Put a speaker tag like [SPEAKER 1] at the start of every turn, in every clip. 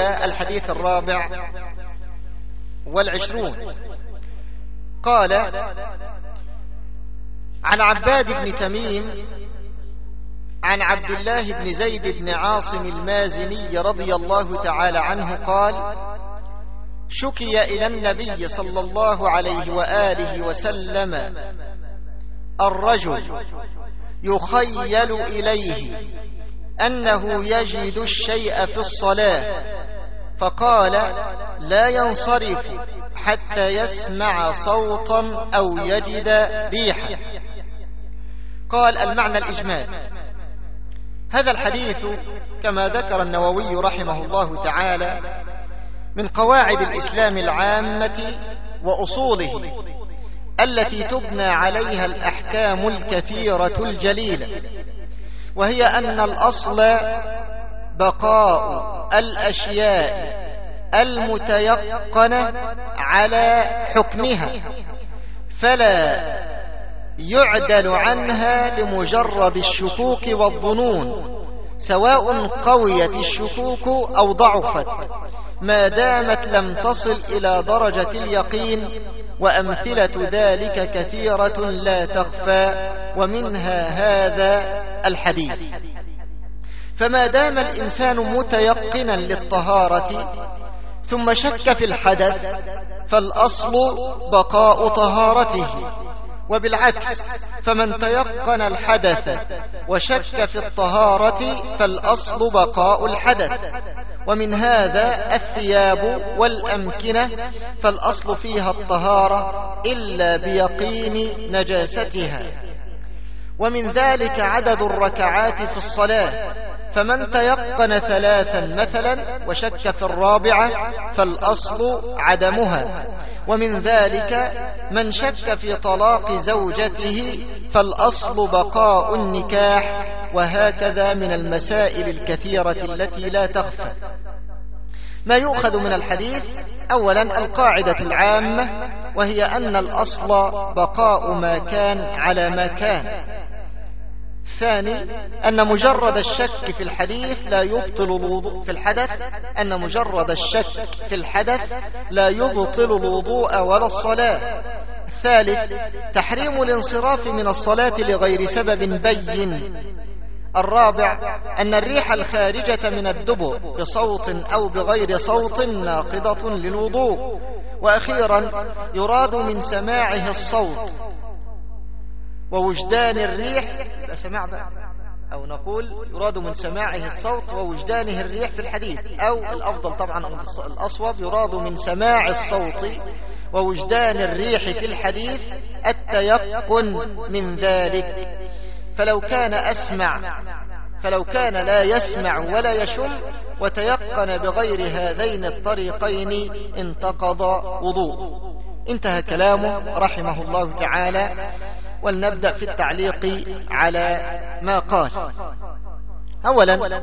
[SPEAKER 1] الحديث الرابع والعشرون. قال عن عباد بن تميم عن عبد الله بن زيد بن عاصم المازني رضي الله تعالى عنه قال شكي إلى النبي صلى الله عليه وآله وسلم الرجل يخيل إليه أنه يجد الشيء في الصلاة. فقال لا ينصرف حتى يسمع صوتا أو يجد ريحا. قال المعنى الإجمال. هذا الحديث كما ذكر النووي رحمه الله تعالى من قواعد الإسلام العامة وأصوله التي تبنى عليها الأحكام الكثيرة الجليلة. وهي أن الأصل بقاء الأشياء المتيقنة على حكمها فلا يعدل عنها لمجرد الشكوك والظنون سواء قويت الشكوك أو ضعفت ما دامت لم تصل إلى درجة اليقين وأمثلة ذلك كثيرة لا تخفى ومنها هذا الحديث. فما دام الإنسان متيقنا للطهارة ثم شك في الحدث فالأصل بقاء طهارته. وبالعكس فمن تيقن الحدث وشك في الطهارة فالأصل بقاء الحدث. ومن هذا الثياب والأمكنة فالأصل فيها الطهارة إلا بيقين نجاستها. ومن ذلك عدد الركعات في الصلاة فمن تيقن ثلاثا مثلا وشك في الرابعة فالأصل عدمها. ومن ذلك من شك في طلاق زوجته فالأصل بقاء النكاح وهكذا من المسائل الكثيرة التي لا تخفى. ما يؤخذ من الحديث أولا القاعدة العامة وهي أن الأصل بقاء ما كان على ما كان. ثاني أن مجرد الشك في الحديث لا يبطل الوضوء في الحدث أن مجرد الشك في الحدث لا يبطل الوضوء ولا الصلاة. ثالث تحريم الانصراف من الصلاة لغير سبب بين. الرابع أن الريح الخارجة من الدبر بصوت أو بغير صوت ناقضة للوضوء. وأخيرا يراد من سماعه الصوت ووجدان الريح سماع بقى. أو نقول يراد من سماعه الصوت ووجدانه الريح في الحديث أو الأفضل طبعا الأصوب يراد من سماع الصوت ووجدان الريح في الحديث التيقن من ذلك. فلو كان أسمع فلو كان لا يسمع ولا يشم وتيقن بغير هذين الطريقين انتقض وضوء. انتهى كلامه رحمه الله تعالى ولنبدأ في التعليق على ما قال. أولا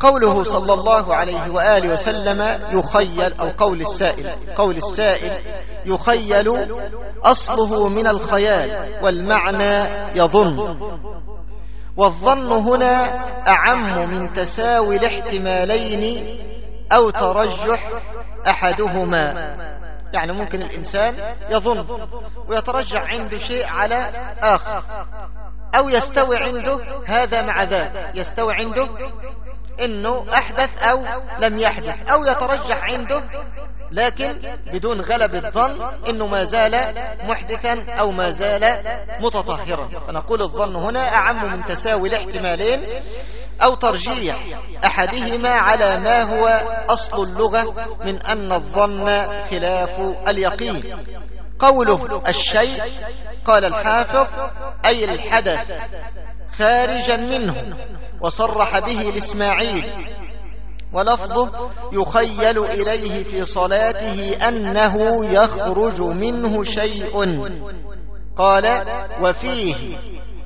[SPEAKER 1] قوله صلى الله عليه وآله وسلم يخيل أو قول السائل قول السائل يخيل أصله من الخيال والمعنى يظن. والظن هنا أعم من تساوي الاحتمالين أو ترجح أحدهما. يعني ممكن الإنسان يظن ويترجع عنده شيء على آخر. أو يستوي عنده هذا مع ذا يستوي عنده إنه أحدث أو لم يحدث أو يترجح عنده لكن بدون غلب الظن إنه ما زال محدثا أو ما زال متطهرا. فنقول الظن هنا أعم من تساوي الاحتمالين أو ترجيح أحدهما على ما هو أصل اللغة من أن الظن خلاف اليقين. قوله الشيء قال الحافظ أي الحدث خارجا منه وصرح به الإسماعيل ولفظه يخيل إليه في صلاته أنه يخرج منه شيء. قال وفيه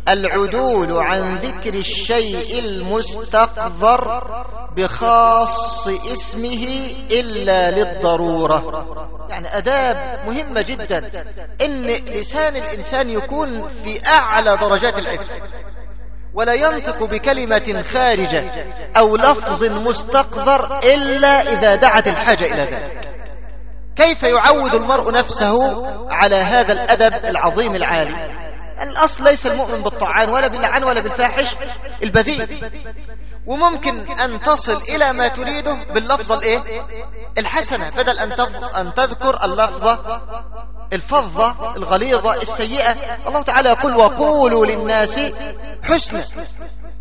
[SPEAKER 1] العدول عن ذكر الشيء المستقذر بخاص اسمه إلا للضرورة. يعني أداب مهمة جدا إن لسان الإنسان يكون في أعلى درجات العلم ولا ينطق بكلمة خارجة أو لفظ مستقذر إلا إذا دعت الحاجة إلى ذلك. كيف يعود المرء نفسه على هذا الأدب العظيم العالي؟ الأصل ليس المؤمن بالطعان ولا باللعان ولا بالفاحش البذيء. وممكن أن تصل إلى ما تريده باللفظة الإيه؟ الحسنة بدل أن, أن تذكر اللفظة الفظة الغليظة السيئة. الله تعالى يقول وقولوا للناس حسنا.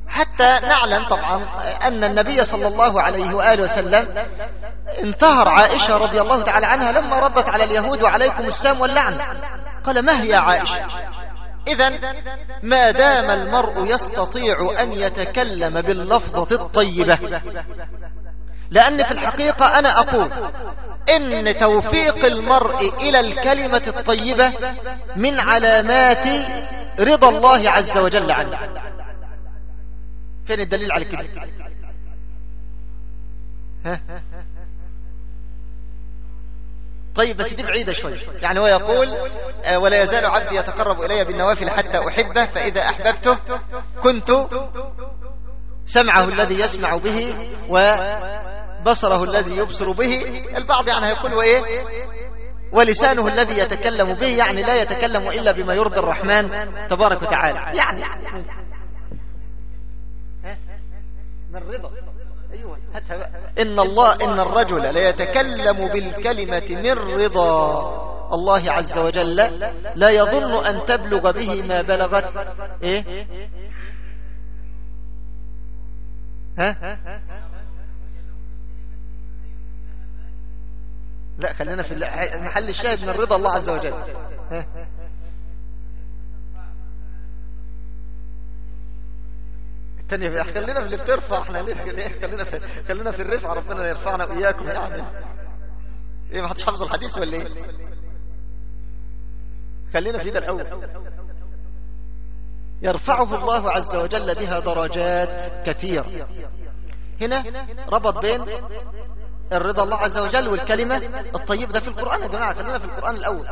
[SPEAKER 1] حتى نعلم طبعا أن النبي صلى الله عليه وآله وسلم انتهر عائشة رضي الله تعالى عنها لما ردت على اليهود وعليكم السام واللعن. قال ما هي عائشة؟ إذا ما دام المرء يستطيع أن يتكلم باللفظة الطيبة. لأن في الحقيقة أنا أقول إن توفيق المرء إلى الكلمة الطيبة من علامات رضا الله عز وجل عنه. فين الدليل على كده؟ طيب بس دي بعيدة شوي. يعني هو يقول آه، ولا يزال عبدي يتقرب إلي بالنوافل حتى أحبه فإذا أحببته كنت سمعه الذي يسمع به وبصره الذي يبصر به. البعض يعني هيقول وإيه ولسانه الذي يتكلم به يعني لا يتكلم إلا بما يرضي الرحمن تبارك وتعالى. يعني من رضا. إن الله إن الرجل ليتكلم بالكلمة من رضا. الله عز وجل لا يظن أن تبلغ به ما بلغت. إيه؟ ها؟ لا خلينا في محل الشاهد من رضا الله عز وجل. ها؟ الثانية خلينا في اللي بترفع إحنا ليه؟ خلينا في خلينا في الرفع ربنا يرفعنا وإياكم يعني إيه ما حدش حافظ الحديث ولا إيه؟ خلينا في ده الأول. يرفعه الله عز وجل بها درجات كثيرة. هنا ربط بين الرضا الله عز وجل والكلمة الطيب ده في القرآن يا جماعة خلينا في القرآن الأول.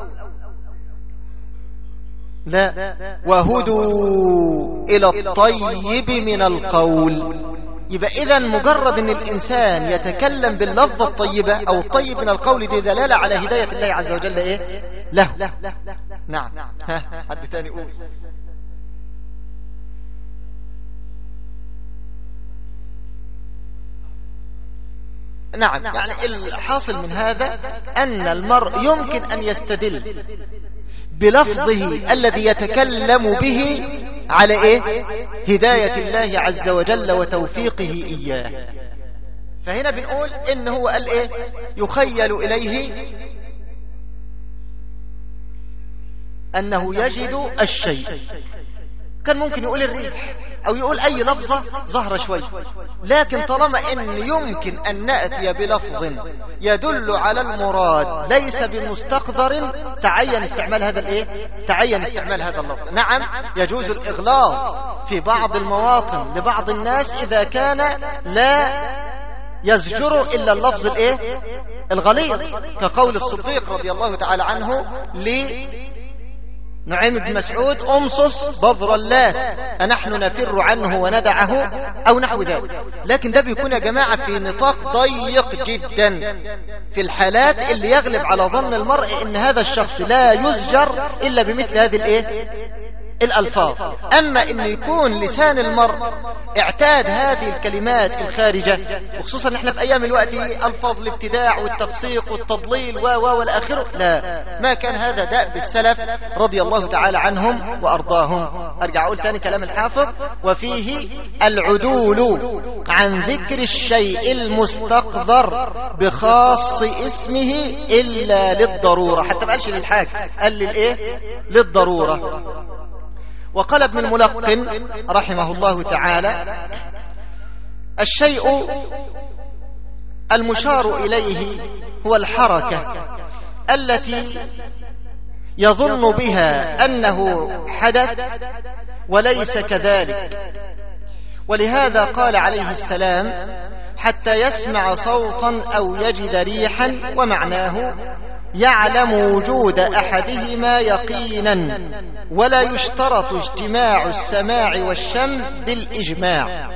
[SPEAKER 1] لا وهدوا إلى الطيب من القول. يبقى إذا مجرد أن الإنسان يتكلم باللفظة الطيبة أو الطيب من القول دي دلالة على هداية الله عز وجل إيه؟ له. نعم. حد تاني قول نعم يعني الحاصل من هذا أن المرء يمكن أن يستدل بلفظه الذي يتكلم به على إيه؟ هداية الله عز وجل وتوفيقه إياه. فهنا بنقول إن هو قال إيه؟ يخيل إليه أنه يجد الشيء. كان ممكن يقول الريح أو يقول أي لفظة ظهر شوي لكن طالما أن يمكن أن نأتي بلفظ يدل على المراد ليس بمستقذر تعين استعمال هذا الإيه؟ تعين استعمال هذا اللفظ نعم يجوز الإغلاظ في بعض المواطن لبعض الناس إذا كان لا يزجر إلا اللفظ الإيه؟ الغليظ كقول الصديق رضي الله تعالى عنه لي نعيم بن مسعود امصص بذر اللات أنحن نفر عنه وندعه أو نحو ذلك. لكن ده بيكون يا جماعة في نطاق ضيق جدا. في الحالات اللي يغلب على ظن المرء إن هذا الشخص لا يزجر إلا بمثل هذه الإيه؟ الألفاظ. أما أن يكون لسان المرء اعتاد هذه الكلمات الخارجة وخصوصا نحن في أيام الوقت ألفاظ الابتداع والتفسيق والتضليل و و والآخر. لا ما كان هذا داء بالسلف رضي الله تعالى عنهم وأرضاهم. أرجع أقول تاني كلام الحافظ وفيه العدول عن ذكر الشيء المستقذر بخاص اسمه إلا للضرورة. حتى ما قالش للحاج قال للإيه؟ للضرورة. وقال ابن الملقن رحمه الله تعالى الشيء المشار إليه هو الحركة التي يظن بها أنه حدث وليس كذلك. ولهذا قال عليه السلام حتى يسمع صوتا أو يجد ريحا ومعناه يعلم وجود أحدهما يقينا ولا يشترط اجتماع السماع والشم بالإجماع.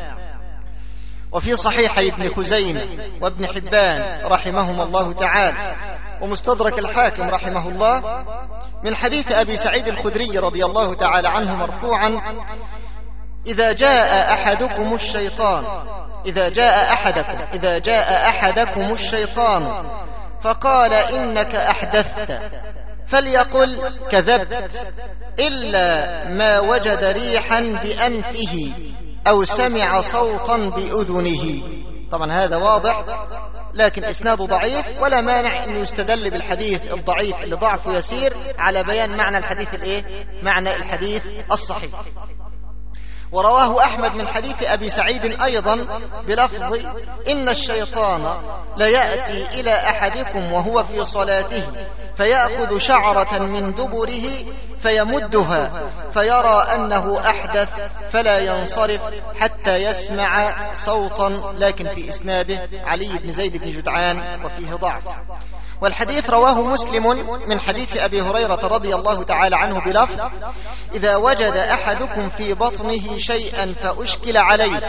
[SPEAKER 1] وفي صحيح ابن خزيمة وابن حبان رحمهما الله تعالى ومستدرك الحاكم رحمه الله من حديث أبي سعيد الخدري رضي الله تعالى عنه مرفوعا إذا جاء أحدكم الشيطان إذا جاء أحدكم إذا جاء أحدكم الشيطان فقال إنك أحدثت. فليقل كذبت إلا ما وجد ريحا بأنفه أو سمع صوتا بأذنه. طبعا هذا واضح لكن إسناده ضعيف ولا مانع أن يستدل بالحديث الضعيف اللي ضعفه يسير على بيان معنى الحديث الإيه؟ معنى الحديث الصحيح. ورواه أحمد من حديث أبي سعيد أيضا بلفظ إن الشيطان ليأتي إلى أحدكم وهو في صلاته فيأخذ شعرة من دبره فيمدها فيرى أنه أحدث فلا ينصرف حتى يسمع صوتا لكن في إسناده علي بن زيد بن جدعان وفيه ضعف. والحديث رواه مسلم من حديث أبي هريرة رضي الله تعالى عنه بلفظ إذا وجد أحدكم في بطنه شيئا فأشكل عليه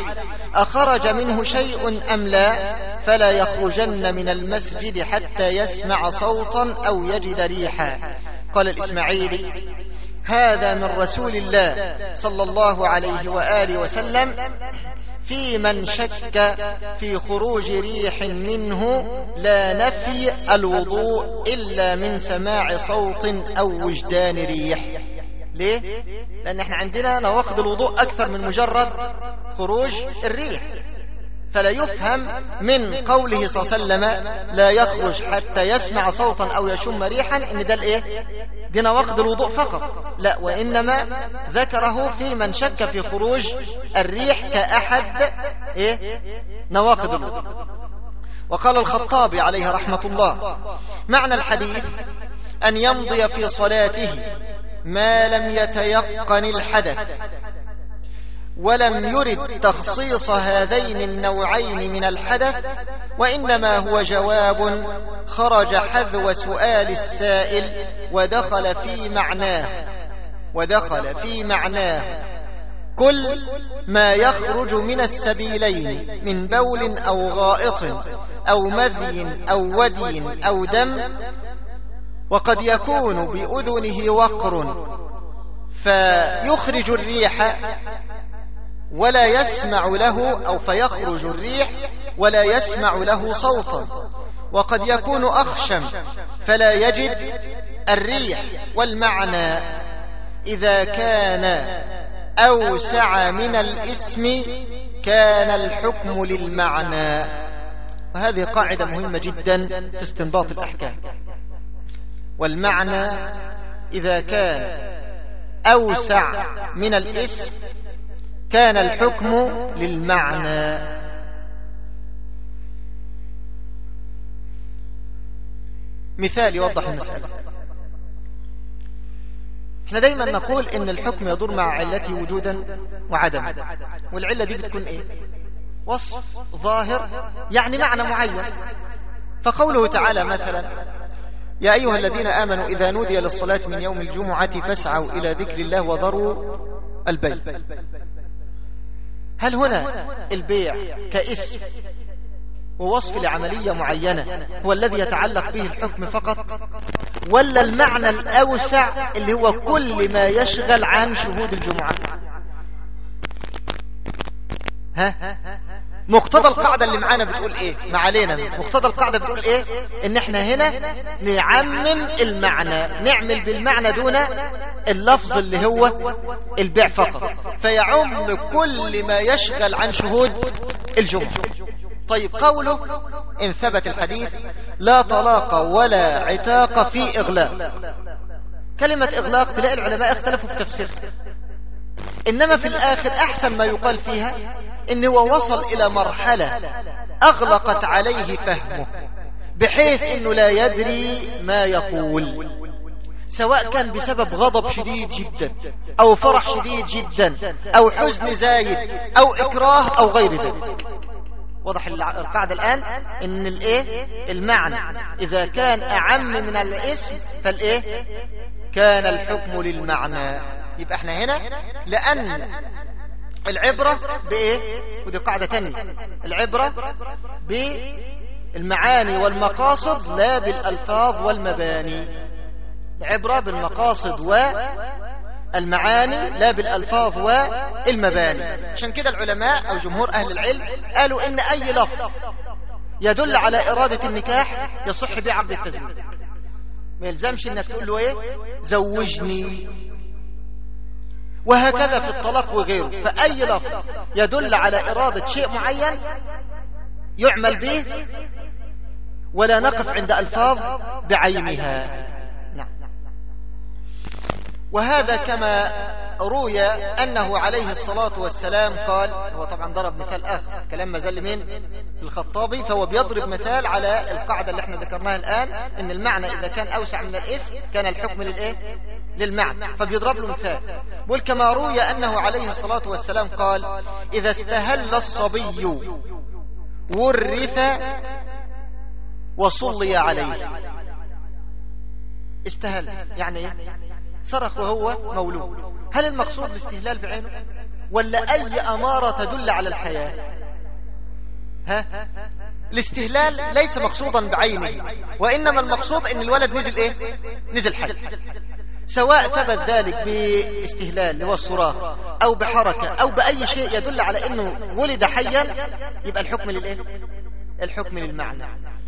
[SPEAKER 1] أخرج منه شيء أم لا؟ فلا يخرجن من المسجد حتى يسمع صوتا أو يجد ريحا. قال الإسماعيلي هذا من رسول الله صلى الله عليه وآله وسلم في من شك في خروج ريح منه لا نفي الوضوء إلا من سماع صوت أو وجدان ريح ليه؟ لأن إحنا عندنا نواقض الوضوء أكثر من مجرد خروج الريح فلا يفهم من قوله صلى الله عليه وسلم لا يخرج حتى يسمع صوتا أو يشم ريحا إن ده الإيه؟ دي نواقض الوضوء فقط لا وإنما ذكره في من شك في خروج الريح كأحد إيه؟ نواقض الوضوء وقال الخطابي عليه رحمة الله معنى الحديث أن يمضي في صلاته ما لم يتيقن الحدث ولم يرد تخصيص هذين النوعين من الحدث وإنما هو جواب خرج حذو سؤال السائل ودخل في معناه ودخل في معناه. كل ما يخرج من السبيلين من بول أو غائط أو مذي أو ودي أو دم وقد يكون بأذنه وقر فيخرج الريح ولا يسمع له أو فيخرج الريح ولا يسمع له صوتا وقد يكون أخشم فلا يجد الريح والمعنى إذا كان أوسع من الاسم كان الحكم للمعنى. وهذه قاعدة مهمة جدا في استنباط الأحكام. والمعنى إذا كان أوسع من الاسم كان الحكم للمعنى. مثال يوضح المسألة. إحنا دايما نقول إن الحكم يدور مع علته وجودا وعدما والعلة دي بتكون إيه؟ وصف ظاهر يعني معنى معين. فقوله تعالى مثلا يا أيها الذين آمنوا إذا نودي للصلاة من يوم الجمعة فاسعوا إلى ذكر الله وذروا البيع هل هنا البيع كاسم ووصف لعملية معينة هو الذي يتعلق به الحكم فقط؟ ولا المعنى الأوسع اللي هو كل ما يشغل عن شهود الجمعة؟ ها؟ مقتضى القاعدة اللي معانا بتقول إيه؟ ما علينا. مقتضى القاعدة بتقول إيه؟ إن إحنا هنا نعمم المعنى. نعمل بالمعنى دون اللفظ اللي هو البيع فقط. فيعم كل ما يشغل عن شهود الجمعة طيب قوله إن ثبت الحديث لا طلاق ولا عتاق في إغلاق. كلمة إغلاق تلاقي العلماء اختلفوا في تفسيرها. إنما في الآخر أحسن ما يقال فيها إن هو وصل إلى مرحلة أغلقت عليه فهمه بحيث إنه لا يدري ما يقول. سواء كان بسبب غضب شديد جدا أو فرح شديد جدا أو حزن زايد أو إكراه أو غير ذلك. واضح القاعدة الآن؟ إن الإيه؟ المعنى. إذا كان أعم من الاسم فالإيه؟ كان الحكم للمعنى. يبقى إحنا هنا؟ لأن العبرة بإيه؟ ودي قاعدة تانية. العبرة بالمعاني والمقاصد لا بالألفاظ والمباني. العبرة بالمقاصد والمعاني لا بالألفاظ والمباني. عشان كده العلماء أو جمهور أهل العلم قالوا إن أي لفظ يدل على إرادة النكاح يصح به التزويج. ما يلزمش إنك تقول له إيه؟ زوجني. وهكذا في الطلاق وغيره. فأي لفظ يدل على إرادة شيء معين يعمل به ولا نقف عند ألفاظ بعينها. نعم. وهذا كما روي أنه عليه الصلاة والسلام قال هو طبعا ضرب مثال آخر كلام ما من الخطابي فهو بيضرب مثال على القاعدة اللي إحنا ذكرناها الآن إن المعنى إذا كان أوسع من الاسم كان الحكم للإيه؟ للمعنى فبيضرب له مثال. بل كما روي أنه عليه الصلاة والسلام قال إذا استهل الصبي ورث وصلي عليه. استهل يعني إيه صرخ وهو مولود. هل المقصود الاستهلال بعينه؟ ولا أي أمارة تدل على الحياة؟ ها؟ الاستهلال ليس مقصودا بعينه وإنما المقصود أن الولد نزل إيه؟ نزل حي. سواء ثبت ذلك باستهلال الصراخ أو بحركة أو بأي شيء يدل على أنه ولد حيا يبقى الحكم للإيه؟ الحكم للمعنى.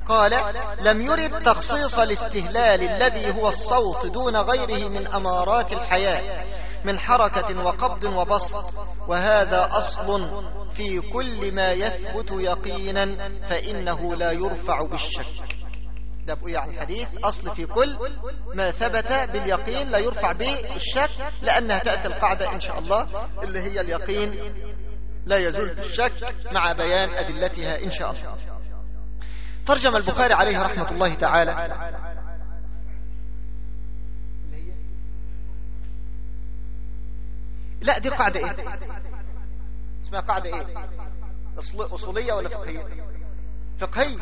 [SPEAKER 1] قال لم يرد تخصيص الاستهلال الذي هو الصوت دون غيره من أمارات الحياة من حركة وقبض وبسط وهذا أصل في كل ما يثبت يقينا فإنه لا يرفع بالشك. ده بقى يعني الحديث أصل في كل ما ثبت باليقين لا يرفع به الشك لأنها تأتي القاعدة إن شاء الله اللي هي اليقين لا يزول بالشك مع بيان أدلتها إن شاء الله. ترجم البخاري عليه رحمة الله تعالى. لا دي قاعدة إيه؟ اسمها قاعدة إيه؟ أصولية ولا فقهية؟ فقهية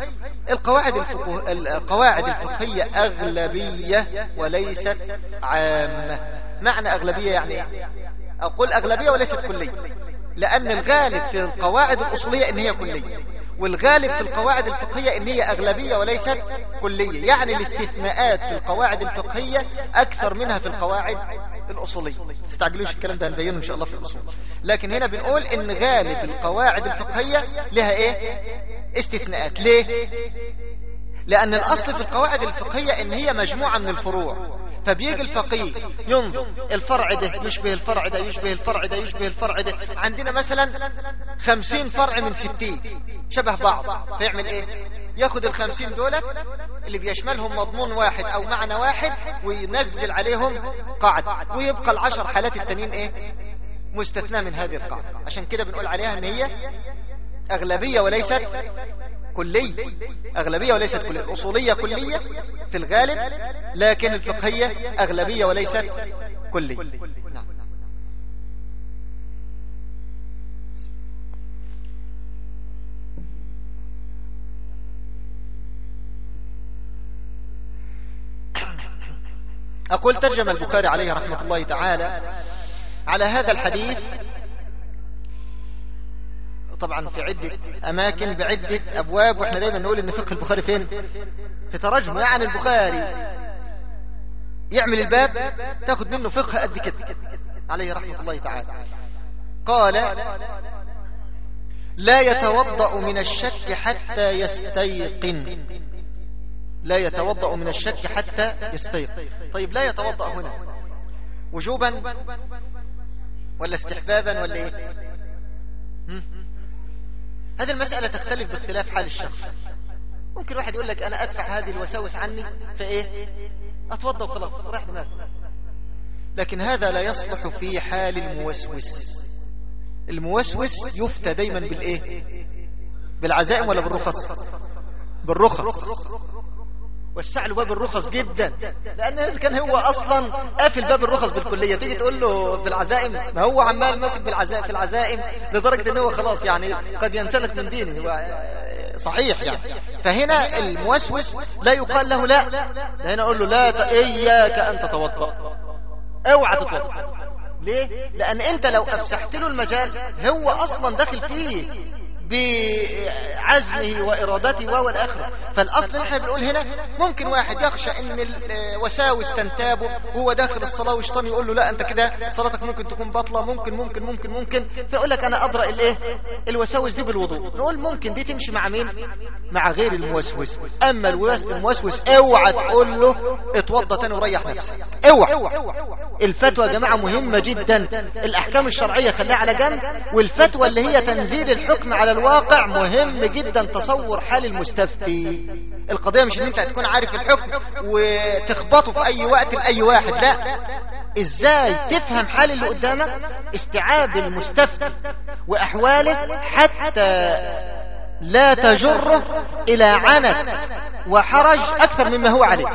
[SPEAKER 1] القواعد الفقه... القواعد الفقهية أغلبية وليست عامة. معنى أغلبية يعني إيه؟ أقول أغلبية وليست كلية. لأن الغالب في القواعد الأصولية إن هي كلية. والغالب في القواعد الفقهية إن هي أغلبية وليست كلية. يعني الاستثناءات في القواعد الفقهية أكثر منها في القواعد الأصولية. تستعجلوش الكلام ده هنبينه إن شاء الله في الأصول. لكن هنا بنقول إن غالب القواعد الفقهية لها إيه؟ استثناءات. ليه؟ لأن الأصل في القواعد الفقهية إن هي مجموعة من الفروع. فبيجي الفقيه ينظر الفرع ده يشبه الفرع ده يشبه الفرع ده يشبه الفرع ده. عندنا مثلا خمسين فرع من ستين شبه بعض. فيعمل إيه؟ ياخد الخمسين دولت اللي بيشملهم مضمون واحد أو معنى واحد وينزل عليهم قاعدة. ويبقى العشر حالات التانيين إيه؟ مستثنى من هذه القاعدة. عشان كده بنقول عليها إن هي أغلبية وليست كلية. أغلبية وليست كلية. الأصولية كلية في الغالب لكن الفقهية أغلبية وليست كلية. نعم. أقول ترجم البخاري عليه رحمة الله تعالى على هذا الحديث طبعا في عدة أماكن بعدة أبواب وإحنا دايما نقول إن فقه البخاري فين؟ في ترجمه يعني البخاري. يعمل الباب تاخد منه فقه قد كده. عليه رحمة الله تعالى. قال لا يتوضأ من الشك حتى يستيقن. لا يتوضأ من الشك حتى يستيقن. طيب لا يتوضأ هنا. وجوبا؟ ولا استحبابا؟ ولا إيه؟ هذه المسألة تختلف باختلاف حال الشخص. ممكن واحد يقول لك أنا أدفع هذه الوساوس عني فإيه أتوضى وخلاص راح دماغي لكن هذا لا يصلح في حال الموسوس. الموسوس يفتى دايما بالإيه؟ بالعزائم ولا بالرخص؟ بالرخص. وسع له باب الرخص جدا. لأن اذا كان هو أصلا قافل باب الرخص بالكلية. تيجي تقول له بالعزائم ما هو عمال ماسك بالعزائم في العزائم لدرجة إن هو خلاص يعني قد ينسلخ من دينه. صحيح يعني. فهنا الموسوس لا يقال له لا. هنا أقول له لا. إياك أن تتوضأ. أوعى تتوضأ. ليه؟ لأن أنت لو أفسحت له المجال هو أصلا داخل فيه. بعزمه وإرادته وهو الآخرة. فالأصل إحنا بنقول هنا ممكن واحد يخشى إن الوساوس تنتابه وهو داخل الصلاة والشيطان يقول له لا أنت كده صلاتك ممكن تكون بطلة ممكن ممكن ممكن ممكن. فيقول لك أنا أدرأ الايه الوساوس دي بالوضوء. نقول ممكن دي تمشي مع مين؟ مع غير الموسوس. أما الموسوس اوعى تقول له اتوضى تاني وريح نفسك. اوعى. الفتوى يا جماعة مهمة جدا. الأحكام الشرعية خليها على جنب والفتوى اللي هي تنزيل الحكم على الواقع مهم جدا تصور حال المستفتي. القضية مش إن أنت تكون عارف الحكم وتخبطه في أي وقت لأي واحد لا. إزاي تفهم حال اللي قدامك؟ استيعاب المستفتي وأحواله حتى لا تجره إلى عنت وحرج أكثر مما هو عليه.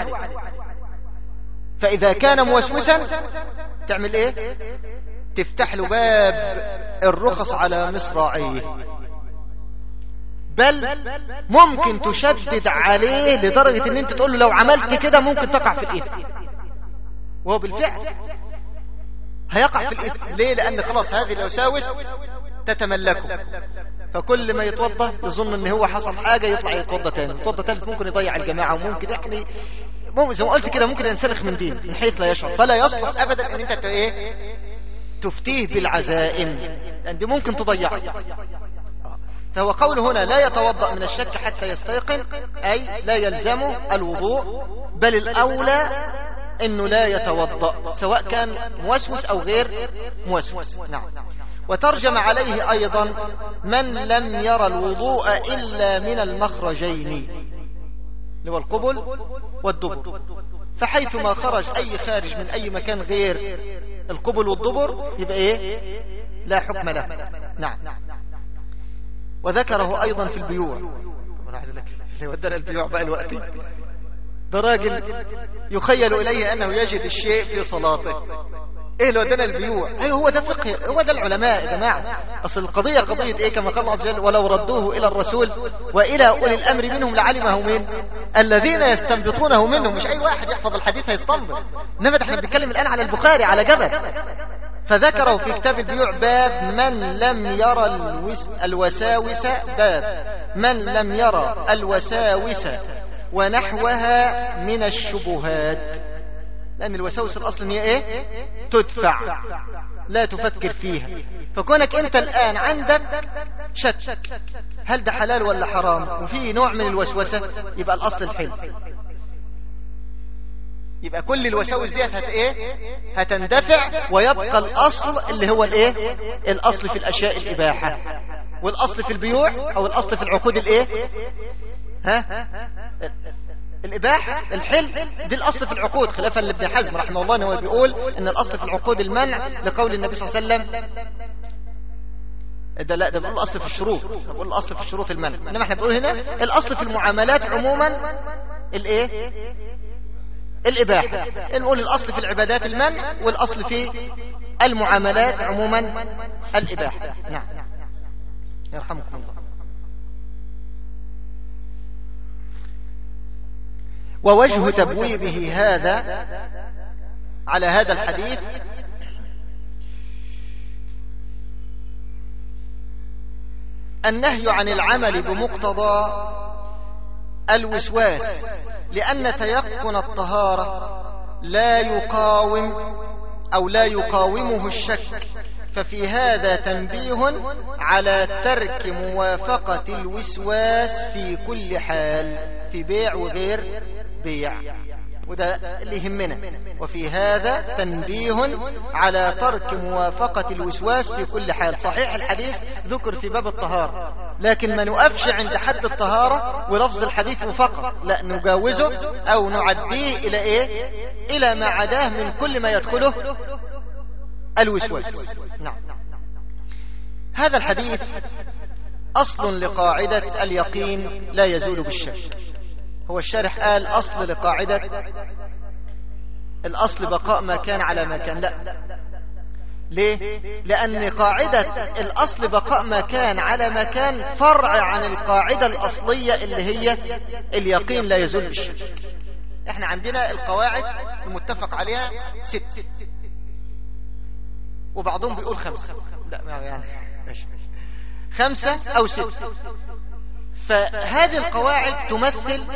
[SPEAKER 1] فإذا كان موسوسا تعمل إيه؟ تفتح له باب الرخص على مصراعيه. بل ممكن تشدد عليه لدرجة إن أنت تقول له لو عملت كده ممكن تقع في الاثم وهو بالفعل هيقع في الاثم ليه؟ لأن خلاص هذه الوساوس تتملكه. فكل ما يتوضى يظن إن هو حصل حاجة يطلع يتوضى تاني. يتوضى ثالث ممكن يضيع الجماعة وممكن يعني ممكن زي ما قلت كده ممكن ينسلخ من دين من حيث لا يشعر. فلا يصلح ابدا إن أنت إيه؟ تفتيه بالعزائم. لأن دي ممكن تضيعه فهو قول هنا لا يتوضأ من الشك حتى يستيقن أي لا يلزمه الوضوء بل الأولى أنه لا يتوضأ سواء كان موسوس أو غير موسوس. نعم. وترجم عليه أيضا من لم يرى الوضوء إلا من المخرجين هو القبل والدبر. فحيثما خرج أي خارج من أي مكان غير القبل والدبر يبقى إيه؟ لا حكم له. نعم. وذكره أيضا في البيوع. زي ودنا البيوع بقى الوقت. ده راجل يخيل إليه أنه يجد الشيء في صلاته. إيه اللي ودنا البيوع؟ إيه هو ده فقه هو ده العلماء يا جماعة. أصل القضية قضية إيه؟ كما قال الله عز وجل ولو ردوه إلى الرسول وإلى أولي الأمر منهم لعلمه من الذين يستنبطونه منهم. مش أي واحد يحفظ الحديث هيستنبط. إنما إحنا بنتكلم الآن على البخاري على جبل. فذكره في كتاب البيوع باب من لم يرى الوس الوساوس باب. من لم يرى الوساوس ونحوها من الشبهات. لأن الوساوس الأصل هي إيه؟ تدفع. لا تفكر فيها. فكونك أنت الآن عندك شك. هل ده حلال ولا حرام؟ وفي نوع من الوسوسة يبقى الأصل الحل يبقى كل الوساوس ديت هت إيه؟ هتندفع ويبقى الأصل اللي هو الإيه؟ الأصل في الأشياء الإباحة. والأصل في البيوع أو الأصل في العقود الإيه؟ ها؟ الإباحة الحل دي الأصل في العقود. خلافا لابن حزم رحمه الله أنه بيقول أن الأصل في العقود المنع لقول النبي صلى الله عليه وسلم. ده لا ده بيقول الأصل في الشروط. بيقول الأصل في الشروط المنع. إنما إحنا بنقول هنا الأصل في المعاملات عموما الإيه؟ الإباحة. نقول الأصل في العبادات المنع والأصل في المعاملات عموما الإباحة. نعم. يرحمكم الله. ووجه تبويبه هذا على هذا الحديث النهي عن العمل بمقتضى الوسواس. لأن تيقن الطهارة لا يقاوم أو لا يقاومه الشك. ففي هذا تنبيه على ترك موافقة الوسواس في كل حال في بيع وغير بيع. وده اللي يهمنا. وفي هذا تنبيه على ترك موافقة الوسواس في كل حال. صحيح الحديث ذكر في باب الطهارة لكن ما نقفش عند حد الطهارة ولفظ الحديث فقط لا نجاوزه أو نعديه إلى إيه؟ إلى ما عداه من كل ما يدخله الوسواس. نعم. هذا الحديث أصل لقاعدة اليقين لا يزول بالشك. هو الشارح قال أصل لقاعدة الأصل بقاء ما كان على ما كان لا. ليه؟ لأن قاعدة الأصل بقاء ما كان على ما كان فرع عن القاعدة الأصلية اللي هي اليقين لا يزول بالشك إحنا عندنا القواعد المتفق عليها ست. وبعضهم بيقول خمسة. لا يعني. ماشي. خمسة أو ست. فهذه القواعد تمثل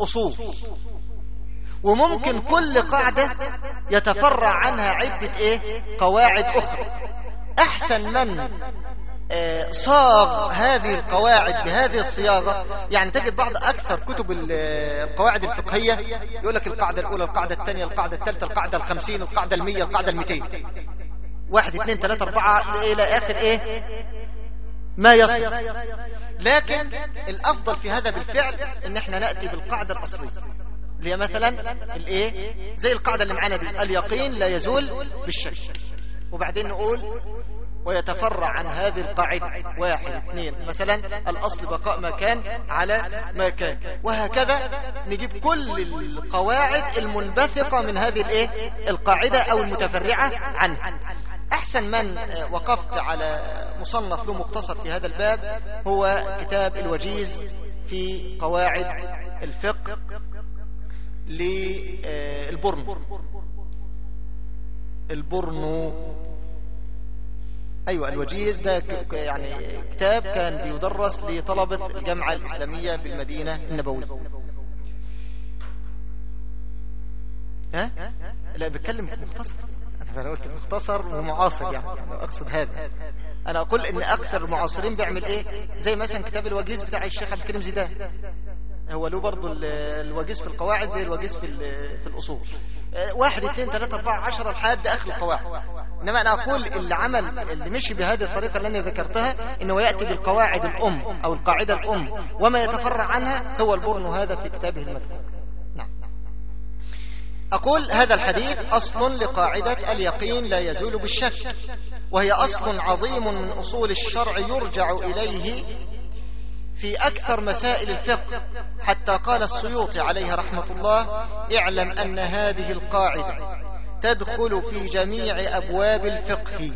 [SPEAKER 1] أصول. وممكن كل قاعدة يتفرع عنها عدة إيه؟ قواعد أخرى. أحسن من صاغ هذه القواعد بهذه الصياغة يعني تجد بعض أكثر كتب القواعد الفقهية يقول لك القاعدة الأولى القاعدة الثانية القاعدة الثالثة القاعدة الخمسين القاعدة المية القاعدة الميتين. واحد اثنين ثلاثة أربعة إلى آخر إيه؟ ما يصل. لكن الأفضل في هذا بالفعل إن إحنا نأتي بالقاعدة الأصلية. اللي هي مثلا الإيه؟ زي القاعدة اللي معانا دي. اليقين لا يزول بالشك. وبعدين نقول ويتفرع عن هذه القاعدة. واحد اثنين. مثلا الأصل بقاء ما كان على ما كان. وهكذا نجيب كل القواعد المنبثقة من هذه الإيه؟ القاعدة أو المتفرعة عنها. أحسن من وقفت على مصنف له مختصر في هذا الباب هو كتاب الوجيز في قواعد الفقه للبرن. البرنو أيوة الوجيز ده يعني كتاب كان بيدرس لطلبة الجامعة الإسلامية بالمدينة النبوية. ها؟ لا بتكلم مختصر. أنا قلت مختصر ومعاصر يعني أنا أقصد هذا. أنا أقول إن أكثر المعاصرين بيعمل إيه؟ زي مثلا كتاب الوجيز بتاع الشيخ عبد الكريم زيدان. هو له برضه الوجيز في القواعد زي الوجيز في في الأصول. واحد اثنين ثلاثة أربعة عشرة لحد آخر القواعد. إنما أنا أقول اللي عمل اللي مشي بهذه الطريقة اللي أنا ذكرتها إنه يأتي بالقواعد الأم أو القاعدة الأم وما يتفرع عنها هو البرن هذا في كتابه المذكور. أقول هذا الحديث أصل لقاعدة اليقين لا يزول بالشك وهي أصل عظيم من أصول الشرع يرجع إليه في أكثر مسائل الفقه حتى قال السيوطي عليه رحمة الله اعلم أن هذه القاعدة تدخل في جميع أبواب الفقه.